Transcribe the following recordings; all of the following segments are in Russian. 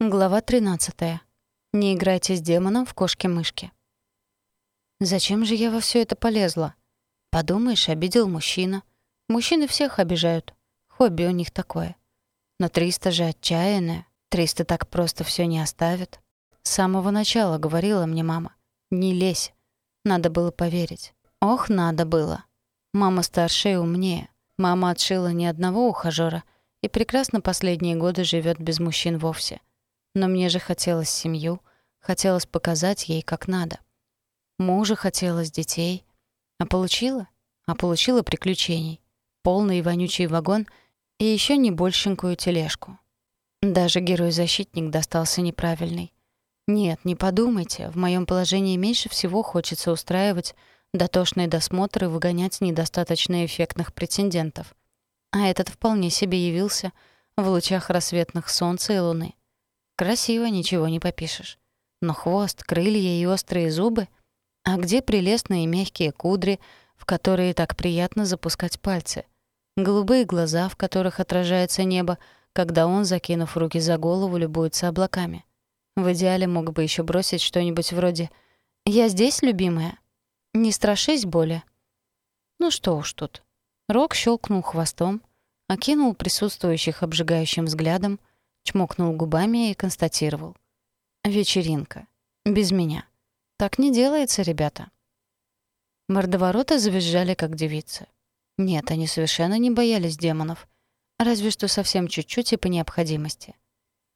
Глава 13. Не играйте с демоном в кошки-мышки. Зачем же я во все это полезла? Подумаешь, обидел мужчина. Мужчины всех обижают. Хобби у них такое. Но Триста же отчаянная. Триста так просто все не оставит. С самого начала говорила мне мама. Не лезь. Надо было поверить. Ох, надо было. Мама старшая и умнее. Мама отшила ни одного ухажёра и прекрасно последние годы живет без мужчин вовсе. Но мне же хотелось семью, хотелось показать ей как надо. Мужа хотелось детей. А получила? А получила приключений. Полный вонючий вагон и еще не большенькую тележку. Даже герой-защитник достался неправильный. Нет, не подумайте, в моем положении меньше всего хочется устраивать дотошные досмотры и выгонять недостаточно эффектных претендентов. А этот вполне себе явился в лучах рассветных солнца и луны. Красиво, ничего не попишешь. Но хвост, крылья и острые зубы? А где прелестные мягкие кудри, в которые так приятно запускать пальцы? Голубые глаза, в которых отражается небо, когда он, закинув руки за голову, любуется облаками. В идеале мог бы еще бросить что-нибудь вроде «Я здесь, любимая? Не страшись боли». Ну что уж тут. Рок щелкнул хвостом, окинул присутствующих обжигающим взглядом, чмокнул губами и констатировал. «Вечеринка. Без меня. Так не делается, ребята». Мордовороты завизжали, как девицы. Нет, они совершенно не боялись демонов. Разве что совсем чуть-чуть и по необходимости.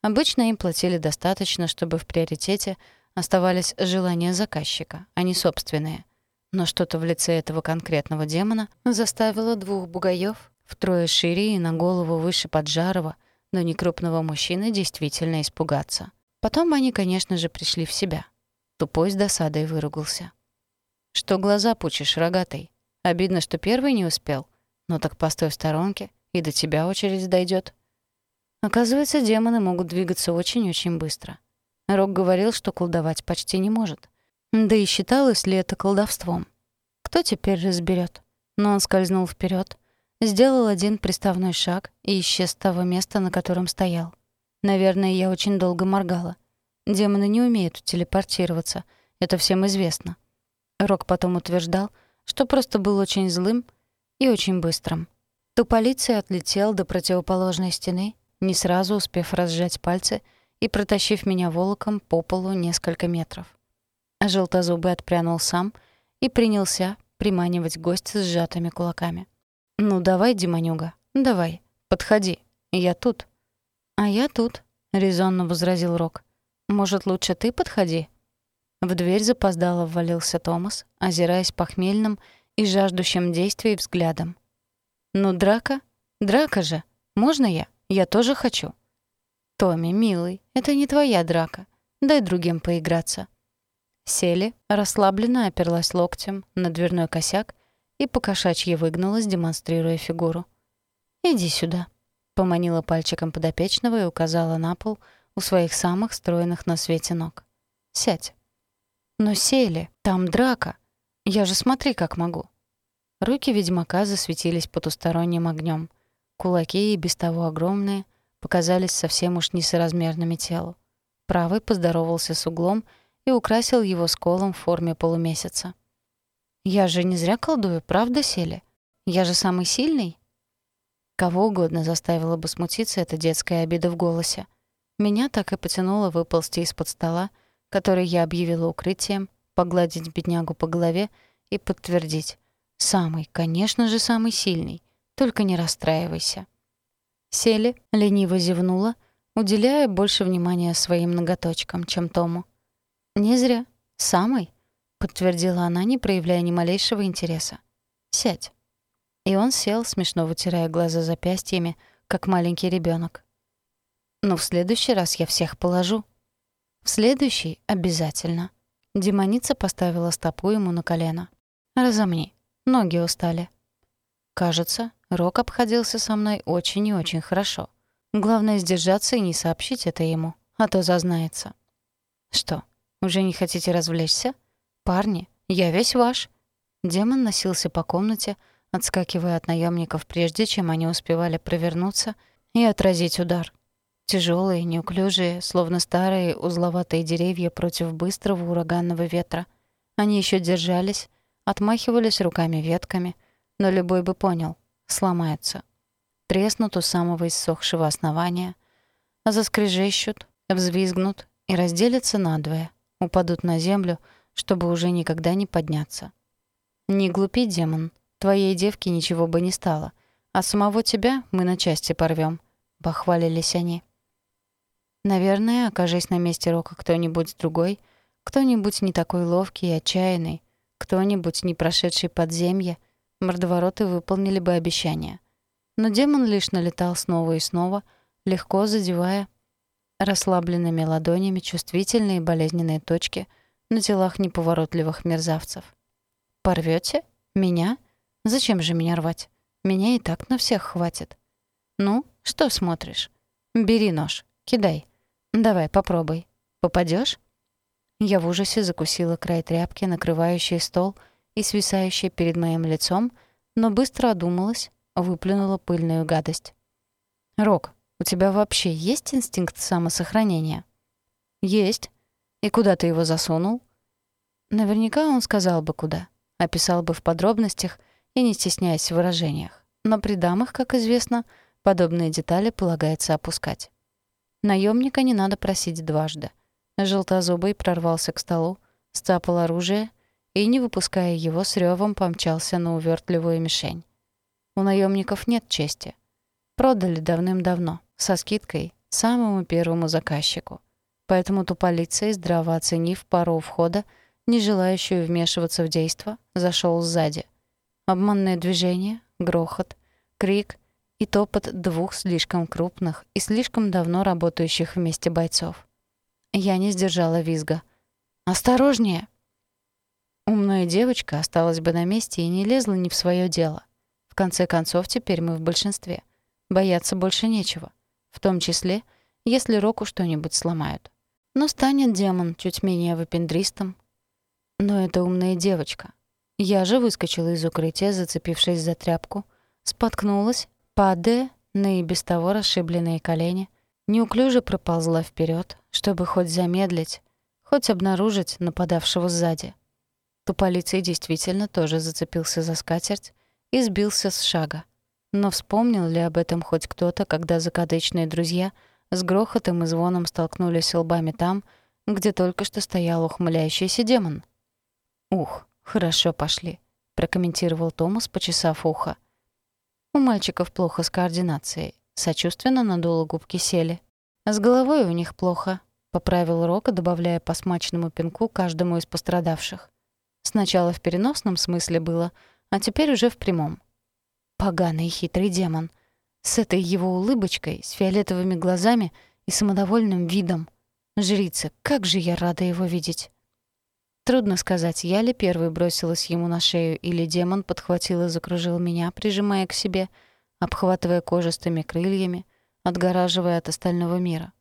Обычно им платили достаточно, чтобы в приоритете оставались желания заказчика, а не собственные. Но что-то в лице этого конкретного демона заставило двух бугаев втрое шире и на голову выше Поджарова но некрупного мужчины действительно испугаться. Потом они, конечно же, пришли в себя. Тупой с досадой выругался. «Что глаза пучишь, рогатый? Обидно, что первый не успел. Но так постой в сторонке, и до тебя очередь дойдет. Оказывается, демоны могут двигаться очень-очень быстро. Рок говорил, что колдовать почти не может. Да и считалось ли это колдовством? Кто теперь разберет? Но он скользнул вперед, Сделал один приставной шаг и исчез с того места, на котором стоял. Наверное, я очень долго моргала. Демоны не умеют телепортироваться, это всем известно. Рок потом утверждал, что просто был очень злым и очень быстрым. То полиция отлетел до противоположной стены, не сразу успев разжать пальцы и протащив меня волоком по полу несколько метров. Желтозубый отпрянул сам и принялся приманивать гостя сжатыми кулаками. «Ну давай, Демонюга, давай, подходи, я тут». «А я тут», — резонно возразил Рок. «Может, лучше ты подходи?» В дверь запоздало ввалился Томас, озираясь похмельным и жаждущим действий взглядом. «Ну, драка? Драка же! Можно я? Я тоже хочу». «Томми, милый, это не твоя драка. Дай другим поиграться». Сели, расслабленно оперлась локтем на дверной косяк и покошачьи выгнулась, демонстрируя фигуру. «Иди сюда», — поманила пальчиком подопечного и указала на пол у своих самых стройных на свете ног. «Сядь». «Но сели, там драка. Я же смотри, как могу». Руки ведьмака засветились потусторонним огнем. Кулаки, и без того огромные, показались совсем уж несоразмерными телу. Правый поздоровался с углом и украсил его сколом в форме полумесяца. Я же не зря колдую, правда, Сели? Я же самый сильный. Кого угодно заставила бы смутиться эта детская обида в голосе. Меня так и потянуло выползти из-под стола, который я объявила укрытием, погладить беднягу по голове и подтвердить. Самый, конечно же, самый сильный. Только не расстраивайся. Сели, лениво зевнула, уделяя больше внимания своим ноготочкам, чем Тому. Не зря. Самый подтвердила она, не проявляя ни малейшего интереса. «Сядь». И он сел, смешно вытирая глаза запястьями, как маленький ребенок. «Ну, в следующий раз я всех положу». «В следующий — обязательно». Демоница поставила стопу ему на колено. «Разомни. Ноги устали». Кажется, Рок обходился со мной очень и очень хорошо. Главное — сдержаться и не сообщить это ему, а то зазнается. «Что, уже не хотите развлечься?» «Парни, я весь ваш». Демон носился по комнате, отскакивая от наемников, прежде чем они успевали провернуться и отразить удар. Тяжелые, неуклюжие, словно старые узловатые деревья против быстрого ураганного ветра. Они еще держались, отмахивались руками ветками, но любой бы понял — сломаются. Треснут у самого иссохшего основания, а заскрежещут, взвизгнут и разделятся надвое, упадут на землю, чтобы уже никогда не подняться. Не глупи, демон, твоей девке ничего бы не стало, а самого тебя мы на части порвем, похвалились они. Наверное, окажись на месте Рока кто-нибудь другой, кто-нибудь не такой ловкий и отчаянный, кто-нибудь не прошедший подземье, мордовороты выполнили бы обещание. Но демон лишь налетал снова и снова, легко задевая расслабленными ладонями чувствительные болезненные точки на телах неповоротливых мерзавцев. «Порвёте? Меня? Зачем же меня рвать? Меня и так на всех хватит. Ну, что смотришь? Бери нож, кидай». Давай, попробуй. Попадёшь? Я в ужасе закусила край тряпки, накрывающей стол и свисающей перед моим лицом, но быстро одумалась, выплюнула пыльную гадость. «Рок, у тебя вообще есть инстинкт самосохранения?» «Есть. И куда ты его засунул?» Наверняка он сказал бы куда, описал бы в подробностях и не стесняясь в выражениях. Но при дамах, как известно, подобные детали полагается опускать. Наемника не надо просить дважды. Желтозубый прорвался к столу, сцапал оружие и, не выпуская его, с рёвом помчался на увертливую мишень. У наемников нет чести. Продали давным-давно, со скидкой, самому первому заказчику. Поэтому-то полиция, здраво оценив пару входа, не желающую вмешиваться в действо, зашел сзади. Обманное движение, грохот, крик и топот двух слишком крупных и слишком давно работающих вместе бойцов. Я не сдержала визга. «Осторожнее!» Умная девочка осталась бы на месте и не лезла ни в свое дело. В конце концов, теперь мы в большинстве. Бояться больше нечего. В том числе, если Року что-нибудь сломают. Но станет демон чуть менее выпендристом. Но это умная девочка. Я же выскочила из укрытия, зацепившись за тряпку, споткнулась Падая на и без того расшибленные колени, неуклюже проползла вперед, чтобы хоть замедлить, хоть обнаружить нападавшего сзади. Туполицей действительно тоже зацепился за скатерть и сбился с шага. Но вспомнил ли об этом хоть кто-то, когда закадычные друзья с грохотом и звоном столкнулись лбами там, где только что стоял ухмыляющийся демон? «Ух, хорошо пошли», — прокомментировал Томас, почесав ухо. У мальчиков плохо с координацией. Сочувственно надула губки сели. С головой у них плохо, поправил Рока, добавляя по смачному пинку каждому из пострадавших. Сначала в переносном смысле было, а теперь уже в прямом. Поганый хитрый демон. С этой его улыбочкой, с фиолетовыми глазами и самодовольным видом. Жрица, как же я рада его видеть. Трудно сказать, я ли первой бросилась ему на шею, или демон подхватил и закружил меня, прижимая к себе, обхватывая кожистыми крыльями, отгораживая от остального мира.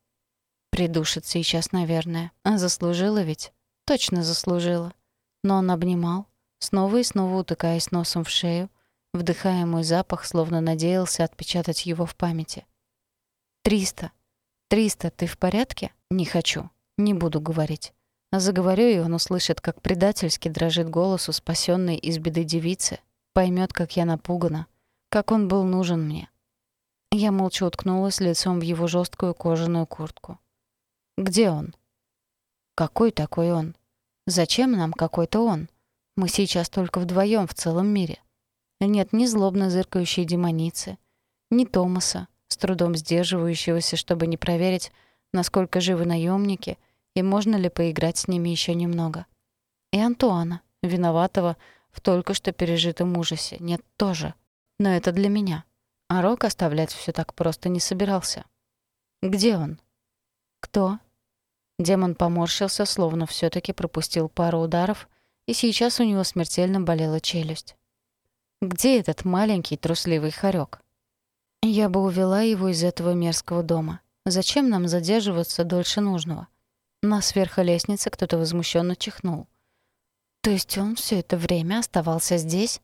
Придушит сейчас, наверное. А заслужила ведь? Точно заслужила. Но он обнимал, снова и снова утыкаясь носом в шею, вдыхая мой запах, словно надеялся отпечатать его в памяти. «Триста! Триста, ты в порядке?» «Не хочу. Не буду говорить. Заговорю, и он услышит, как предательски дрожит голос у спасенной из беды девицы, поймет, как я напугана, как он был нужен мне. Я молча уткнулась лицом в его жесткую кожаную куртку. «Где он?» «Какой такой он? Зачем нам какой-то он? Мы сейчас только вдвоем в целом мире. Нет ни злобно зыркающей демоницы, ни Томаса, с трудом сдерживающегося, чтобы не проверить, насколько живы наемники — и можно ли поиграть с ними еще немного. И Антуана, виноватого в только что пережитом ужасе, нет тоже. Но это для меня. А Рок оставлять все так просто не собирался. Где он? Кто? Демон поморщился, словно все таки пропустил пару ударов, и сейчас у него смертельно болела челюсть. Где этот маленький трусливый хорек? Я бы увела его из этого мерзкого дома. Зачем нам задерживаться дольше нужного? На сверху лестницы кто-то возмущенно чихнул. То есть он все это время оставался здесь,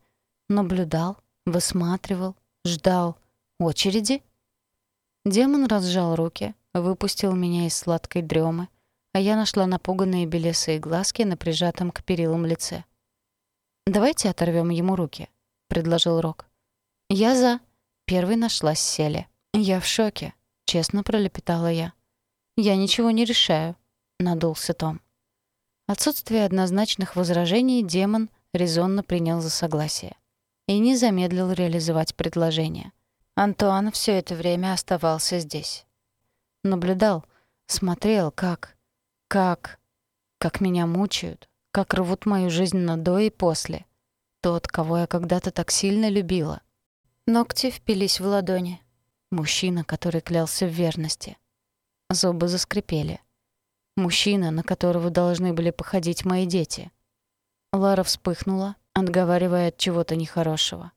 наблюдал, высматривал, ждал очереди? Демон разжал руки, выпустил меня из сладкой дремы, а я нашла напуганные белесые глазки на прижатом к перилам лице. «Давайте оторвем ему руки», — предложил Рок. «Я за». Первой нашлась Селия. «Я в шоке», — честно пролепетала я. «Я ничего не решаю», — надулся Том. Отсутствие однозначных возражений демон резонно принял за согласие и не замедлил реализовать предложение. Антуан все это время оставался здесь. Наблюдал, смотрел, как... как... как меня мучают, как рвут мою жизнь на до и после. Тот, кого я когда-то так сильно любила. Ногти впились в ладони. Мужчина, который клялся в верности. Зубы заскрипели. Мужчина, на которого должны были походить мои дети. Лара вспыхнула, отговаривая от чего-то нехорошего.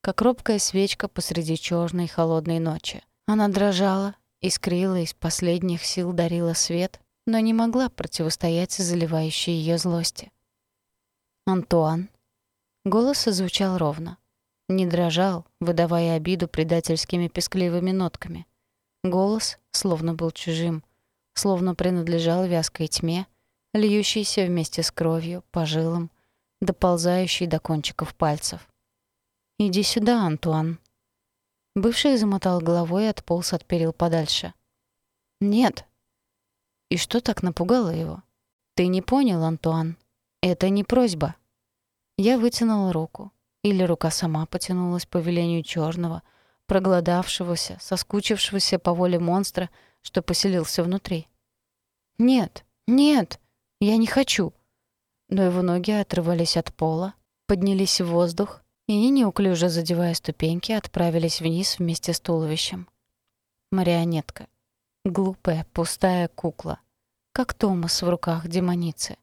Как робкая свечка посреди черной холодной ночи. Она дрожала, искрила из последних сил дарила свет, но не могла противостоять заливающей ее злости. «Антуан?» Голос звучал ровно. Не дрожал, выдавая обиду предательскими пескливыми нотками. Голос словно был чужим, словно принадлежал вязкой тьме, льющейся вместе с кровью по жилам, доползающей до кончиков пальцев. «Иди сюда, Антуан». Бывший замотал головой и отполз от перил подальше. «Нет». И что так напугало его? «Ты не понял, Антуан. Это не просьба». Я вытянула руку. Или рука сама потянулась по велению черного, проголодавшегося, соскучившегося по воле монстра, что поселился внутри. «Нет, нет, я не хочу!» Но его ноги отрывались от пола, поднялись в воздух и, неуклюже задевая ступеньки, отправились вниз вместе с туловищем. Марионетка. Глупая, пустая кукла. Как Томас в руках демоницы.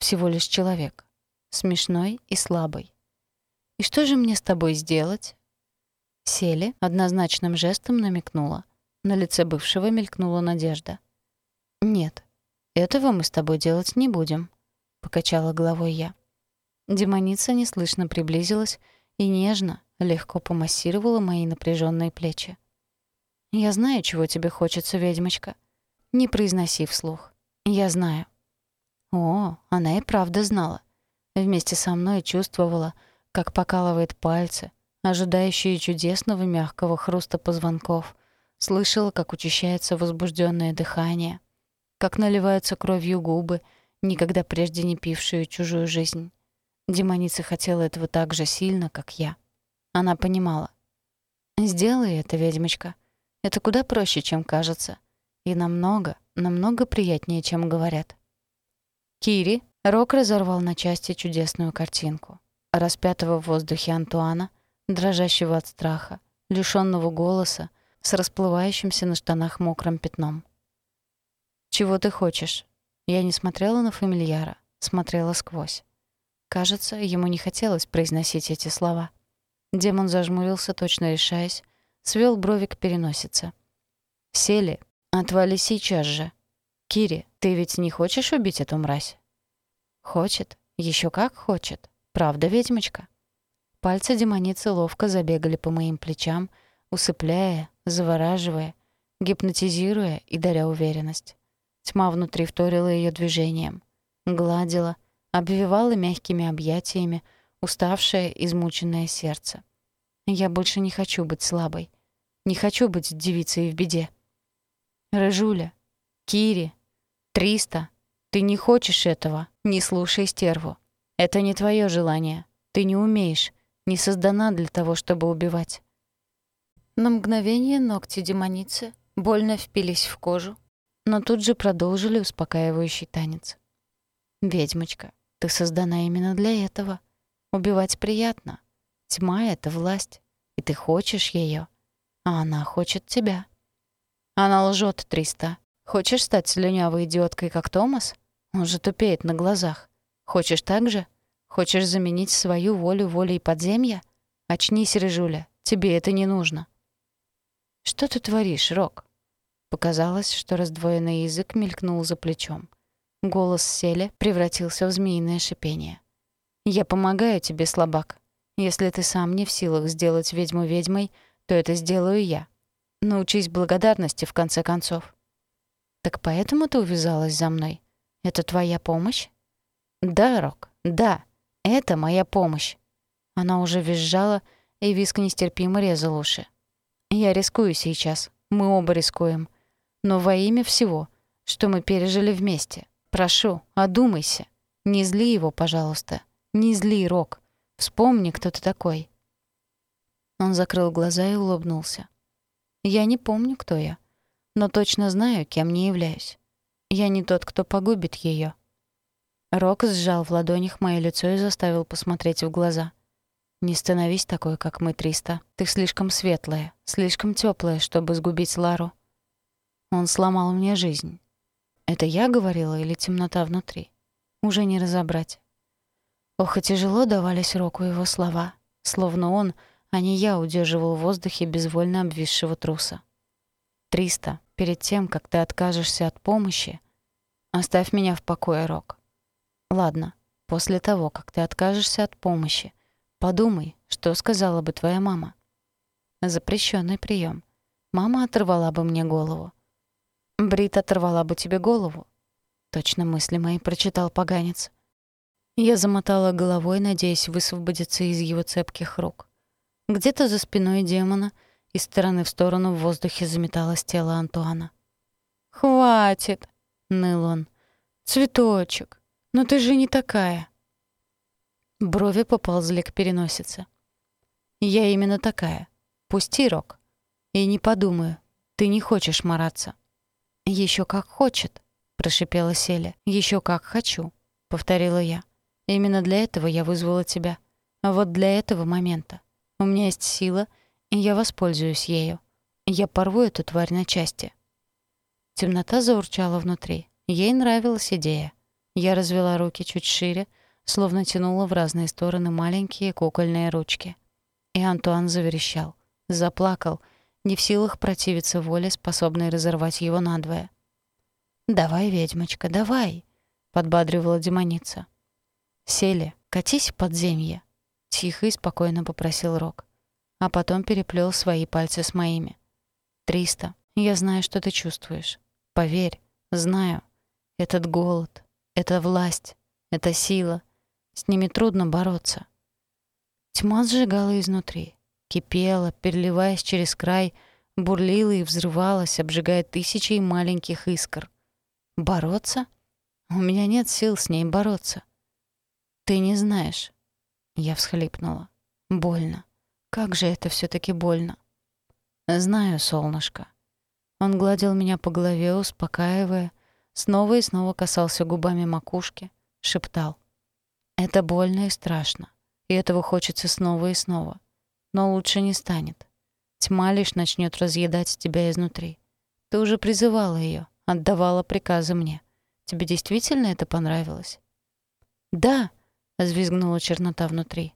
Всего лишь человек. Смешной и слабый. «И что же мне с тобой сделать?» Сели однозначным жестом намекнула — на лице бывшего мелькнула надежда. «Нет, этого мы с тобой делать не будем», — покачала головой я. Демоница неслышно приблизилась и нежно, легко помассировала мои напряженные плечи. «Я знаю, чего тебе хочется, ведьмочка. Не произноси вслух. Я знаю». О, она и правда знала. Вместе со мной чувствовала, как покалывает пальцы, ожидающие чудесного мягкого хруста позвонков — Слышала, как учащается возбужденное дыхание, как наливаются кровью губы, никогда прежде не пившие чужую жизнь. Демоница хотела этого так же сильно, как я. Она понимала. «Сделай это, ведьмочка. Это куда проще, чем кажется. И намного, намного приятнее, чем говорят». Кири Рок разорвал на части чудесную картинку. Распятого в воздухе Антуана, дрожащего от страха, лишённого голоса, с расплывающимся на штанах мокрым пятном. «Чего ты хочешь?» Я не смотрела на фамильяра, смотрела сквозь. Кажется, ему не хотелось произносить эти слова. Демон зажмурился, точно решаясь, свел брови к переносице. «Сели, отвали сейчас же. Кири, ты ведь не хочешь убить эту мразь?» «Хочет, еще как хочет. Правда, ведьмочка?» Пальцы демоницы ловко забегали по моим плечам, усыпляя, завораживая, гипнотизируя и даря уверенность. Тьма внутри вторила ее движением, гладила, обвивала мягкими объятиями уставшее, измученное сердце. Я больше не хочу быть слабой. Не хочу быть девицей в беде. Рыжуля, Кири, Триста, ты не хочешь этого, не слушай стерву. Это не твое желание. Ты не умеешь, не создана для того, чтобы убивать. На мгновение ногти демоницы больно впились в кожу, но тут же продолжили успокаивающий танец. «Ведьмочка, ты создана именно для этого. Убивать приятно. Тьма — это власть, и ты хочешь ее, а она хочет тебя». Она лжет, Триста. Хочешь стать слюнявой идиоткой, как Томас? Он же тупеет на глазах. Хочешь так же? Хочешь заменить свою волю волей подземья? Очнись, Рыжуля, тебе это не нужно. «Что ты творишь, Рок?» Показалось, что раздвоенный язык мелькнул за плечом. Голос Селя превратился в змеиное шипение. «Я помогаю тебе, слабак. Если ты сам не в силах сделать ведьму ведьмой, то это сделаю я. Научись благодарности, в конце концов». Так поэтому ты увязалась за мной? Это твоя помощь? Да, Рок, да, это моя помощь. Она уже визжала, и виск нестерпимо резал уши. Я рискую сейчас, мы оба рискуем. Но во имя всего, что мы пережили вместе, прошу, одумайся. Не зли его, пожалуйста. Не зли, Рок. Вспомни, кто ты такой. Он закрыл глаза и улыбнулся. Я не помню, кто я, но точно знаю, кем не являюсь. Я не тот, кто погубит ее. Рок сжал в ладонях моё лицо и заставил посмотреть в глаза. «Не становись такой, как мы, Триста. Ты слишком светлая, слишком тёплая, чтобы сгубить Лару». Он сломал мне жизнь. Это я говорила или темнота внутри? Уже не разобрать. Ох, и тяжело давались Року его слова, словно он, а не я, удерживал в воздухе безвольно обвисшего труса. «Триста, перед тем, как ты откажешься от помощи, оставь меня в покое, Рок. Ладно, после того, как ты откажешься от помощи, подумай, что сказала бы твоя мама. Запрещенный прием. Мама оторвала бы мне голову. Брит оторвала бы тебе голову. Точно мысли мои прочитал поганец. Я замотала головой, надеясь высвободиться из его цепких рук. Где-то за спиной демона — из стороны в сторону в воздухе заметалось тело Антуана. «Хватит!» — ныл он. «Цветочек, но ты же не такая!» Брови поползли к переносице. «Я именно такая. Пусти, Рок. И не подумаю, ты не хочешь мараться». «Ещё как хочет», — прошипела Селя. «Ещё как хочу», — повторила я. «Именно для этого я вызвала тебя. А вот для этого момента. У меня есть сила — я воспользуюсь ею. Я порву эту тварь на части. Темнота заурчала внутри. Ей нравилась идея. Я развела руки чуть шире, словно тянула в разные стороны маленькие кукольные ручки. И Антуан заверещал, заплакал, не в силах противиться воле, способной разорвать его надвое. «Давай, ведьмочка, давай!» — подбадривала демоница. «Сели, катись в подземье!» — тихо и спокойно попросил Рок а потом переплел свои пальцы с моими. «Триста, я знаю, что ты чувствуешь. Поверь, знаю. Этот голод, эта власть, эта сила. С ними трудно бороться». Тьма сжигала изнутри, кипела, переливаясь через край, бурлила и взрывалась, обжигая тысячи маленьких искр. «Бороться? У меня нет сил с ней бороться». «Ты не знаешь». Я всхлипнула. «Больно. Как же это все таки больно. Знаю, солнышко. Он гладил меня по голове, успокаивая, снова и снова касался губами макушки, шептал. Это больно и страшно, и этого хочется снова и снова. Но лучше не станет. Тьма лишь начнет разъедать тебя изнутри. Ты уже призывала ее, отдавала приказы мне. Тебе действительно это понравилось? Да, взвизгнула чернота внутри.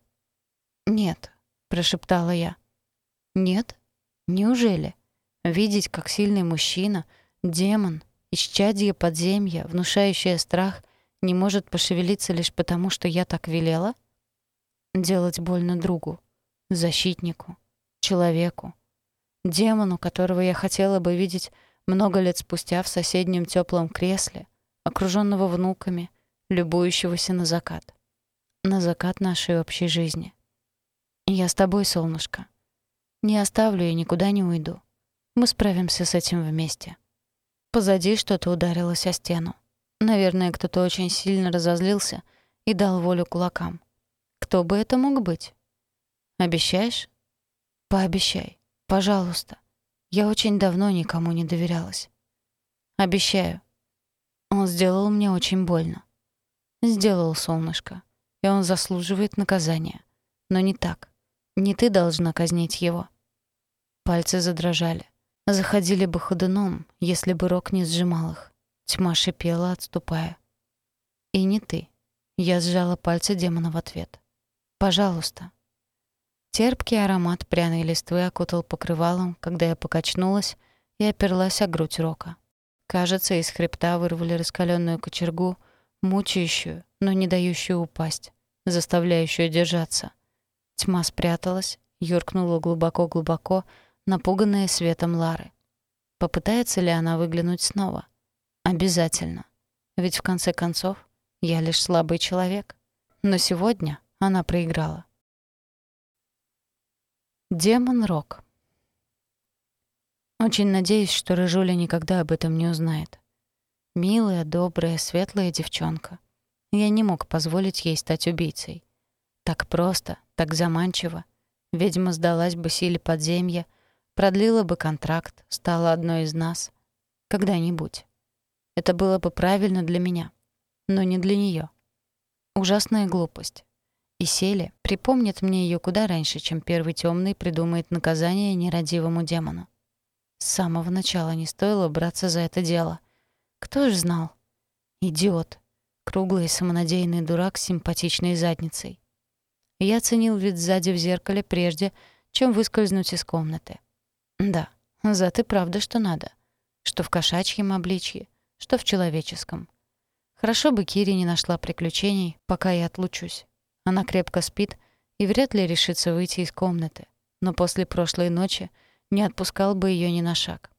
Прошептала я. Нет? Неужели? Видеть, как сильный мужчина, демон, исчадье подземья, внушающее страх, не может пошевелиться лишь потому, что я так велела? Делать больно другу, защитнику, человеку, демону, которого я хотела бы видеть много лет спустя в соседнем теплом кресле, окружённого внуками, любующегося на закат. На закат нашей общей жизни. Я с тобой, солнышко. Не оставлю и никуда не уйду. Мы справимся с этим вместе. Позади что-то ударилось о стену. Наверное, кто-то очень сильно разозлился и дал волю кулакам. Кто бы это мог быть? Обещаешь? Пообещай. Пожалуйста. Я очень давно никому не доверялась. Обещаю. Он сделал мне очень больно. Сделал солнышко. И он заслуживает наказания. Но не так. Не ты должна казнить его. Пальцы задрожали. Заходили бы ходуном, если бы рог не сжимал их. Тьма шипела, отступая. И не ты. Я сжала пальцы демона в ответ. Пожалуйста. Терпкий аромат пряной листвы окутал покрывалом, когда я покачнулась и оперлась о грудь рока. Кажется, из хребта вырвали раскаленную кочергу, мучающую, но не дающую упасть, заставляющую держаться. Тьма спряталась, юркнула глубоко-глубоко, напуганная светом Лары. Попытается ли она выглянуть снова? Обязательно. Ведь в конце концов я лишь слабый человек. Но сегодня она проиграла. Демон Рок. Очень надеюсь, что Рыжуля никогда об этом не узнает. Милая, добрая, светлая девчонка. Я не мог позволить ей стать убийцей. Так просто, так заманчиво. Ведьма сдалась бы силе подземья, продлила бы контракт, стала одной из нас. Когда-нибудь. Это было бы правильно для меня, но не для неё. Ужасная глупость. И Селе припомнит мне её куда раньше, чем первый тёмный придумает наказание нерадивому демону. С самого начала не стоило браться за это дело. Кто ж знал? Идиот. Круглый самонадеянный дурак с симпатичной задницей. Я оценил вид сзади в зеркале прежде, чем выскользнуть из комнаты. Да, зад и правда, что надо. Что в кошачьем обличье, что в человеческом. Хорошо бы Кири не нашла приключений, пока я отлучусь. Она крепко спит и вряд ли решится выйти из комнаты. Но после прошлой ночи не отпускал бы ее ни на шаг.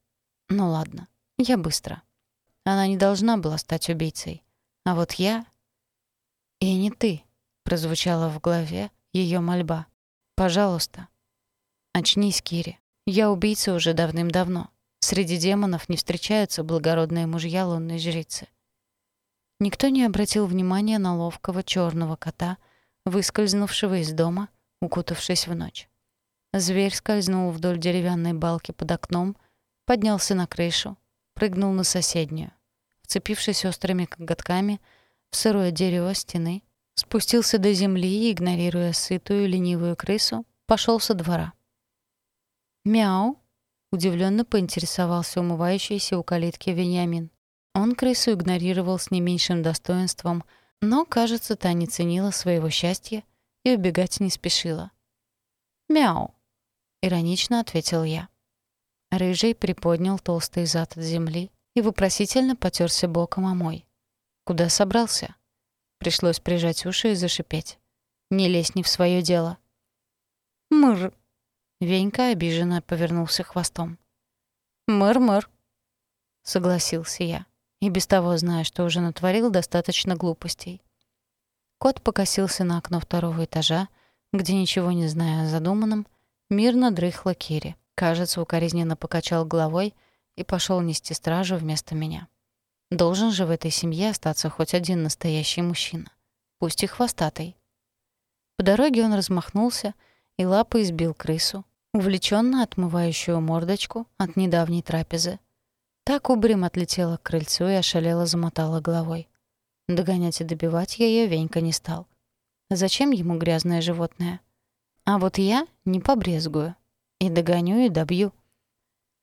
Ну ладно, я быстро. Она не должна была стать убийцей. А вот я... «И не ты», — прозвучала в голове ее мольба. «Пожалуйста». «Очнись, Кири. Я убийца уже давным-давно. Среди демонов не встречаются благородные мужья лунной жрицы». Никто не обратил внимания на ловкого черного кота, выскользнувшего из дома, укутавшись в ночь. Зверь скользнул вдоль деревянной балки под окном, поднялся на крышу, прыгнул на соседнюю. Вцепившись острыми коготками в сырое дерево стены, спустился до земли и, игнорируя сытую ленивую крысу, пошел со двора. «Мяу!» — удивленно поинтересовался умывающийся у калитки Вениамин. Он крысу игнорировал с не меньшим достоинством, но, кажется, та не ценила своего счастья и убегать не спешила. «Мяу!» — иронично ответил я. Рыжий приподнял толстый зад от земли и вопросительно потерся боком о мой. «Куда собрался?» Пришлось прижать уши и зашипеть. «Не лезь не в свое дело». «Мыр!» Венька обиженно повернулся хвостом. «Мыр-мыр!» Согласился я, и без того зная, что уже натворил достаточно глупостей. Кот покосился на окно второго этажа, где, ничего не зная о задуманном, мирно дрыхла Кири. Кажется, укоризненно покачал головой и пошел нести стражу вместо меня. Должен же в этой семье остаться хоть один настоящий мужчина, пусть и хвостатый. По дороге он размахнулся и лапой избил крысу, увлеченно отмывающую мордочку от недавней трапезы. Так убрем отлетела к крыльцу и ошалела замотала головой. Догонять и добивать я её Венька не стал. Зачем ему грязное животное? А вот я не побрезгую. И догоню, и добью.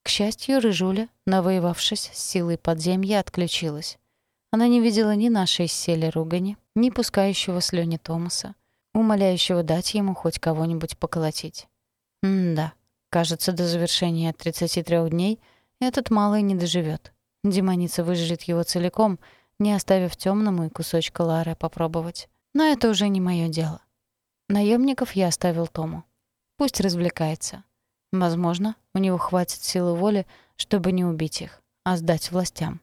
К счастью, Рыжуля, навоевавшись с силой подземья, отключилась. Она не видела ни нашей сели ругани, ни пускающего слюни Томаса, умоляющего дать ему хоть кого-нибудь поколотить. М-да, кажется, до завершения 33 дней этот малый не доживет. Демоница выжрет его целиком, не оставив темному и кусочка Лары попробовать. Но это уже не мое дело. Наемников я оставил Тому. Пусть развлекается. Возможно, у него хватит силы воли, чтобы не убить их, а сдать властям.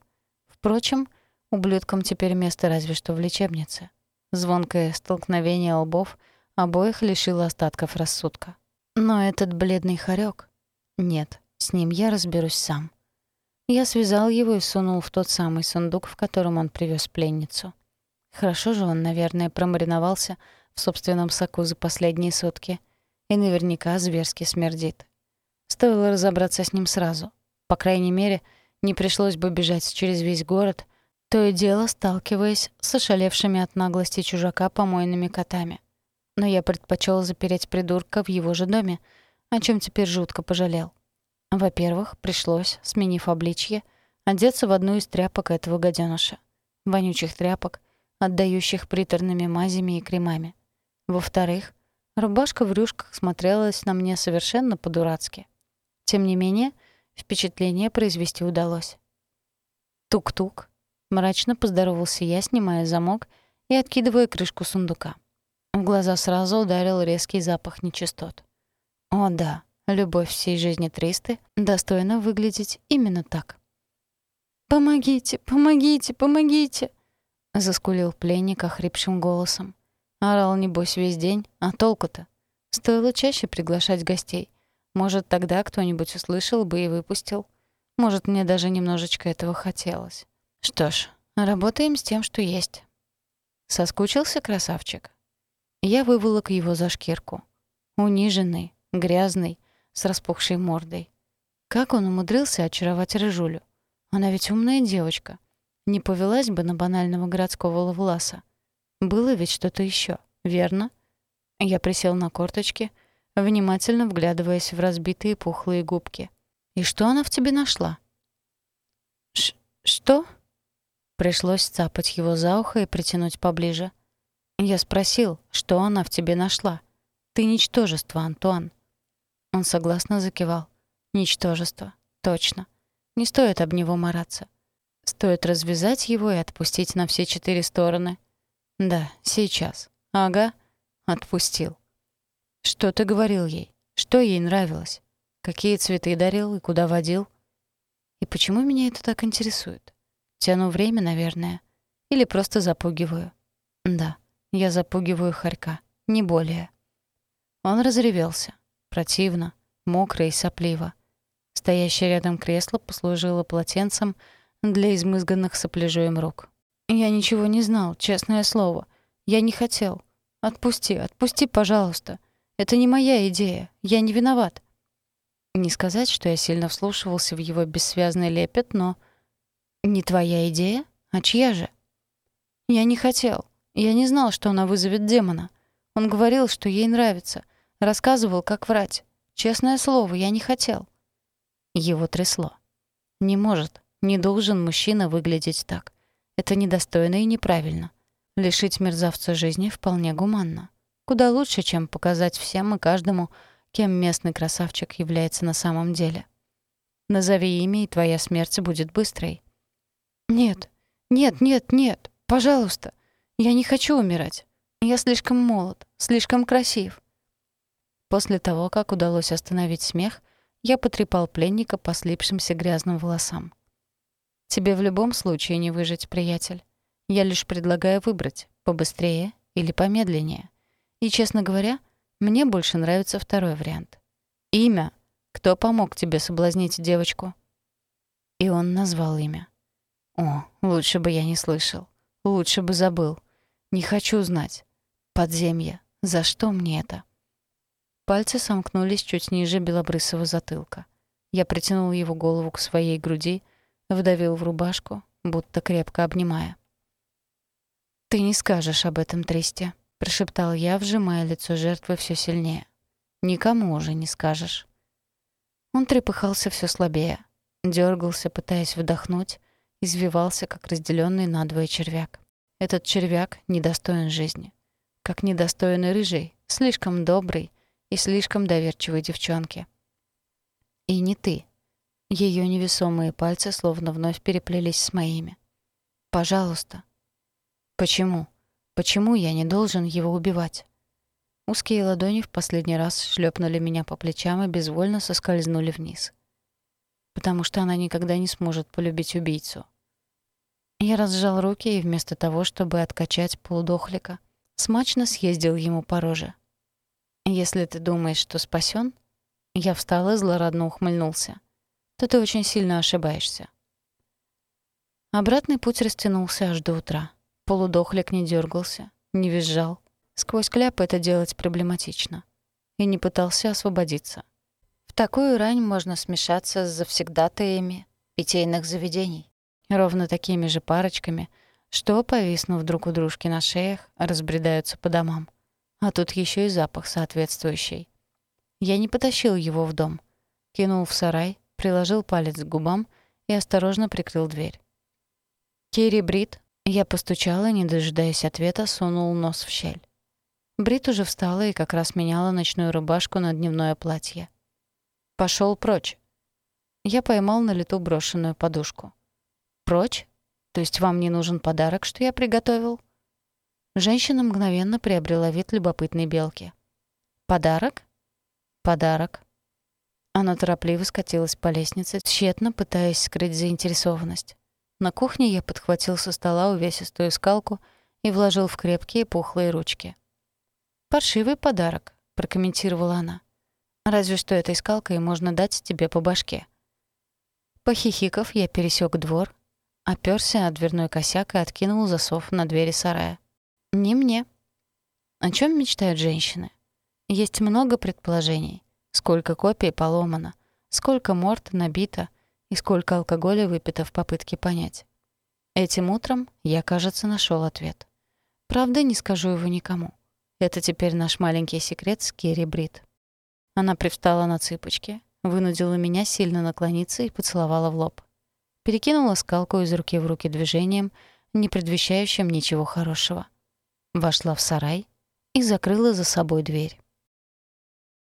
Впрочем, ублюдкам теперь место разве что в лечебнице. Звонкое столкновение лбов обоих лишило остатков рассудка. Но этот бледный хорек... Нет, с ним я разберусь сам. Я связал его и сунул в тот самый сундук, в котором он привез пленницу. Хорошо же он, наверное, промариновался в собственном соку за последние сутки и наверняка зверски смердит. Стоило разобраться с ним сразу. По крайней мере, не пришлось бы бежать через весь город, то и дело сталкиваясь с ошалевшими от наглости чужака помойными котами. Но я предпочел запереть придурка в его же доме, о чем теперь жутко пожалел. Во-первых, пришлось, сменив обличье, одеться в одну из тряпок этого гаденыша. Вонючих тряпок, отдающих приторными мазями и кремами. Во-вторых, рубашка в рюшках смотрелась на мне совершенно по-дурацки. Тем не менее, впечатление произвести удалось. Тук-тук. Мрачно поздоровался я, снимая замок и откидывая крышку сундука. В глаза сразу ударил резкий запах нечистот. О да, любовь всей жизни Тристы достойна выглядеть именно так. «Помогите, помогите, помогите!» — заскулил пленник охрипшим голосом. Орал, небось, весь день, а толку-то? Стоило чаще приглашать гостей. Может, тогда кто-нибудь услышал бы и выпустил. Может, мне даже немножечко этого хотелось. Что ж, работаем с тем, что есть. Соскучился красавчик. Я выволок его за шкирку. Униженный, грязный, с распухшей мордой. Как он умудрился очаровать Рыжулю? Она ведь умная девочка. Не повелась бы на банального городского ловласа. Было ведь что-то еще, верно? Я присел на корточки, внимательно вглядываясь в разбитые пухлые губки. «И что она в тебе нашла?» Ш «Что?» Пришлось цапать его за ухо и притянуть поближе. Я спросил, что она в тебе нашла. «Ты ничтожество, Антуан». Он согласно закивал. «Ничтожество. Точно. Не стоит об него мараться. Стоит развязать его и отпустить на все четыре стороны. Да, сейчас. Ага. Отпустил. Что ты говорил ей? Что ей нравилось? Какие цветы дарил и куда водил? И почему меня это так интересует? Тяну время, наверное. Или просто запугиваю. Да, я запугиваю хорька. Не более. Он разревелся. Противно, мокро и сопливо. Стоящее рядом кресло послужило полотенцем для измызганных сопляжуем рук. «Я ничего не знал, честное слово. Я не хотел. Отпусти, отпусти, пожалуйста. Это не моя идея. Я не виноват». Не сказать, что я сильно вслушивался в его бессвязный лепет, но... «Не твоя идея? А чья же?» «Я не хотел. Я не знал, что она вызовет демона. Он говорил, что ей нравится. Рассказывал, как врать. Честное слово, я не хотел». Его трясло. «Не может, не должен мужчина выглядеть так. Это недостойно и неправильно. Лишить мерзавца жизни вполне гуманно. Куда лучше, чем показать всем и каждому, кем местный красавчик является на самом деле. Назови имя, и твоя смерть будет быстрой. Нет, нет, нет, нет, пожалуйста. Я не хочу умирать. Я слишком молод, слишком красив. После того, как удалось остановить смех, я потрепал пленника по слипшимся грязным волосам. Тебе в любом случае не выжить, приятель. Я лишь предлагаю выбрать, побыстрее или помедленнее. И, честно говоря, мне больше нравится второй вариант. Имя. Кто помог тебе соблазнить девочку? И он назвал имя. О, лучше бы я не слышал. Лучше бы забыл. Не хочу знать. Подземье. За что мне это? Пальцы сомкнулись чуть ниже белобрысого затылка. Я притянул его голову к своей груди, вдавил в рубашку, будто крепко обнимая. «Ты не скажешь об этом, Тристи», — прошептал я, вжимая лицо жертвы все сильнее. «Никому уже не скажешь». Он трепыхался все слабее, дергался, пытаясь вдохнуть, извивался, как разделенный надвое червяк. Этот червяк недостоин жизни. Как недостоин и рыжий, слишком добрый и слишком доверчивой девчонки. И не ты, ее невесомые пальцы словно вновь переплелись с моими. «Пожалуйста». «Почему? Почему я не должен его убивать?» Узкие ладони в последний раз шлепнули меня по плечам и безвольно соскользнули вниз. «Потому что она никогда не сможет полюбить убийцу». Я разжал руки и вместо того, чтобы откачать полудохлика, смачно съездил ему по роже. «Если ты думаешь, что спасен, Я встал и злорадно ухмыльнулся то ты очень сильно ошибаешься. Обратный путь растянулся аж до утра. Полудохлик не дергался, не визжал. Сквозь кляп это делать проблематично. И не пытался освободиться. В такую рань можно смешаться с завсегдатаями питейных заведений. Ровно такими же парочками, что, повиснув друг у дружки на шеях, разбредаются по домам. А тут еще и запах соответствующий. Я не потащил его в дом. Кинул в сарай, приложил палец к губам и осторожно прикрыл дверь. «Керри Брит?» Я постучала, не дожидаясь ответа, сунул нос в щель. Брит уже встала и как раз меняла ночную рубашку на дневное платье. Пошел прочь». Я поймал на лету брошенную подушку. «Прочь? То есть вам не нужен подарок, что я приготовил?» Женщина мгновенно приобрела вид любопытной белки. «Подарок?» «Подарок. Она торопливо скатилась по лестнице, тщетно пытаясь скрыть заинтересованность. На кухне я подхватил со стола увесистую скалку и вложил в крепкие пухлые ручки. «Паршивый подарок», — прокомментировала она. «Разве что этой скалкой можно дать тебе по башке». Похихиков, я пересек двор, оперся о дверной косяк и откинул засов на двери сарая. «Не мне». О чем мечтают женщины? Есть много предположений. Сколько копий поломано, сколько морд набито и сколько алкоголя выпито в попытке понять. Этим утром я, кажется, нашел ответ. Правда, не скажу его никому. Это теперь наш маленький секрет с Керри Брит. Она привстала на цыпочки, вынудила меня сильно наклониться и поцеловала в лоб. Перекинула скалку из руки в руки движением, не предвещающим ничего хорошего. Вошла в сарай и закрыла за собой дверь.